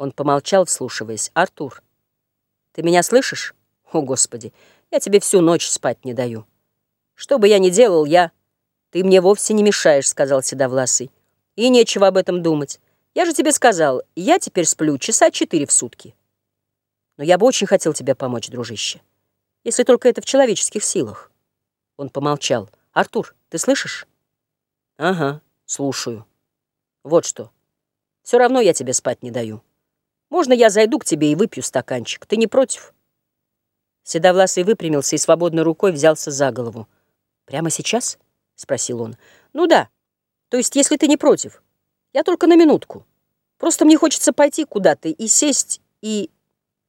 Он помолчал, вслушиваясь. «Артур, ты меня слышишь? О, Господи, я тебе всю ночь спать не даю. Что бы я ни делал, я...» «Ты мне вовсе не мешаешь», — сказал Седовласый. «И нечего об этом думать. Я же тебе сказал, я теперь сплю часа четыре в сутки. Но я бы очень хотел тебе помочь, дружище, если только это в человеческих силах». Он помолчал. «Артур, ты слышишь?» «Ага, слушаю. Вот что. Все равно я тебе спать не даю. Можно я зайду к тебе и выпью стаканчик? Ты не против?» Седовласый выпрямился и свободной рукой взялся за голову. «Прямо сейчас?» — спросил он. «Ну да. То есть, если ты не против. Я только на минутку. Просто мне хочется пойти куда-то и сесть, и...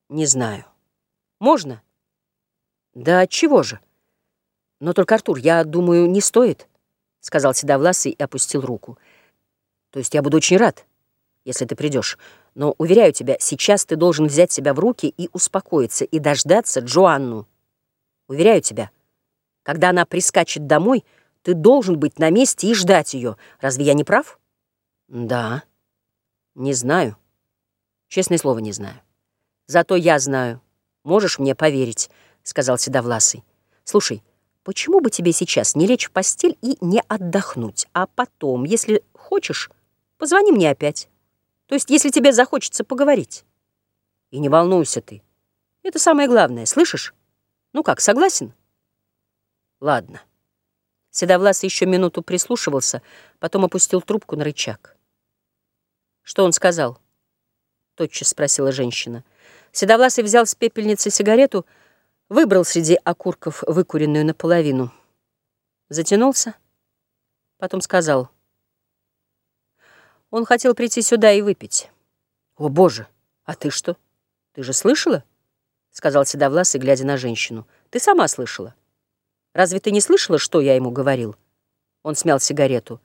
Не знаю. Можно?» «Да чего же?» «Но только, Артур, я думаю, не стоит», — сказал Седовласый и опустил руку. «То есть я буду очень рад, если ты придешь. Но, уверяю тебя, сейчас ты должен взять себя в руки и успокоиться, и дождаться Джоанну. Уверяю тебя, когда она прискачет домой, ты должен быть на месте и ждать ее. Разве я не прав?» «Да. Не знаю. Честное слово, не знаю. Зато я знаю. Можешь мне поверить», — сказал Седовласый. «Слушай, Почему бы тебе сейчас не лечь в постель и не отдохнуть, а потом, если хочешь, позвони мне опять? То есть, если тебе захочется поговорить. И не волнуйся ты. Это самое главное, слышишь? Ну как, согласен? Ладно. Седовлас еще минуту прислушивался, потом опустил трубку на рычаг. Что он сказал? Тотчас спросила женщина. Седовласый взял с пепельницы сигарету, Выбрал среди окурков выкуренную наполовину. Затянулся, потом сказал. Он хотел прийти сюда и выпить. «О, Боже! А ты что? Ты же слышала?» Сказал Седовласый, глядя на женщину. «Ты сама слышала. Разве ты не слышала, что я ему говорил?» Он смял сигарету.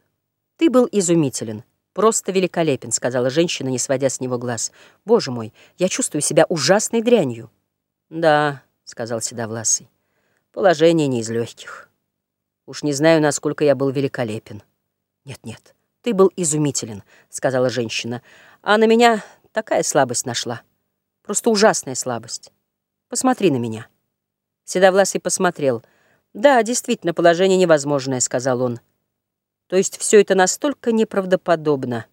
«Ты был изумителен. Просто великолепен», — сказала женщина, не сводя с него глаз. «Боже мой, я чувствую себя ужасной дрянью». «Да», — сказал Седовласый. Положение не из легких. Уж не знаю, насколько я был великолепен. Нет-нет, ты был изумителен, — сказала женщина. А на меня такая слабость нашла. Просто ужасная слабость. Посмотри на меня. Седовласый посмотрел. Да, действительно, положение невозможное, — сказал он. То есть все это настолько неправдоподобно.